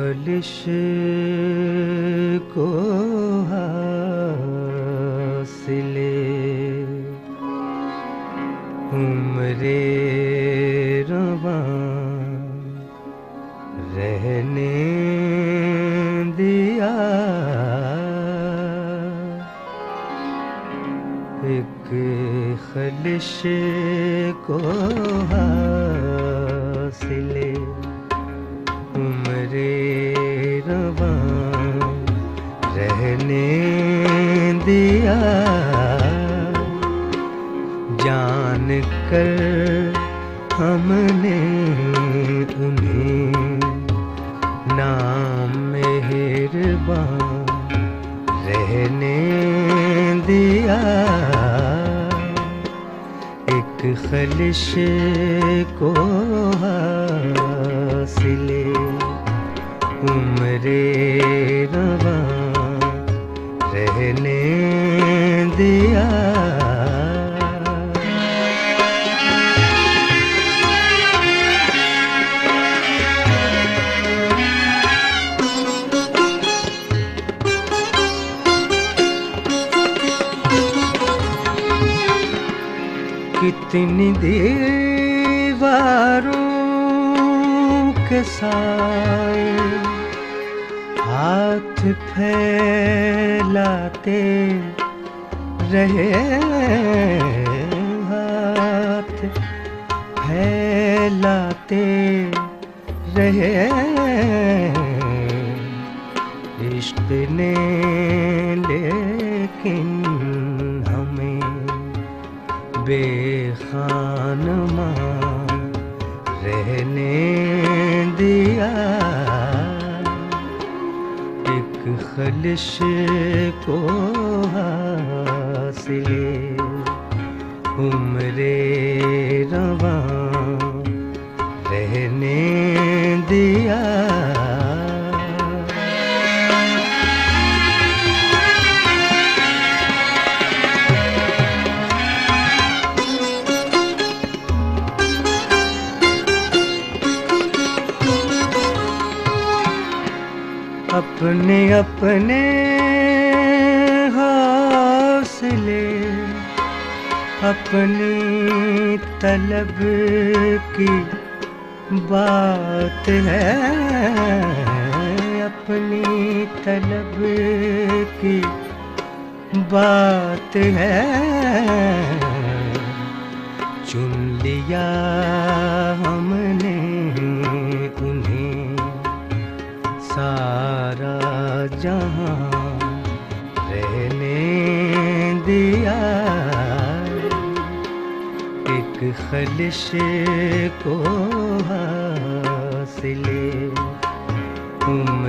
خلش کو حاصل عمر رواں رہنے دیا۔ ایک خلش کو حاصل دیا جان کر ہم نے انہیں نام مہربان رہنے دیا۔ ایک خلش کو حاصل عمر کتنی دیواروں کے سائے ہاتھ پھیلاتے رہے ہاتھ پھیلاتے رہے عشق نے لیکن ہمیں بے خانماں رہنے دیا۔ ایک خلش کو حاصل عمر رواں۔ رہنے دیا۔ اپنے اپنے حوصلے، اپنی طلب کی بات ہے۔ اپنی طلب کی بات ہے۔ چن لیا ہم جہاں رہنے دیا ایک خلش کو حاصل عمر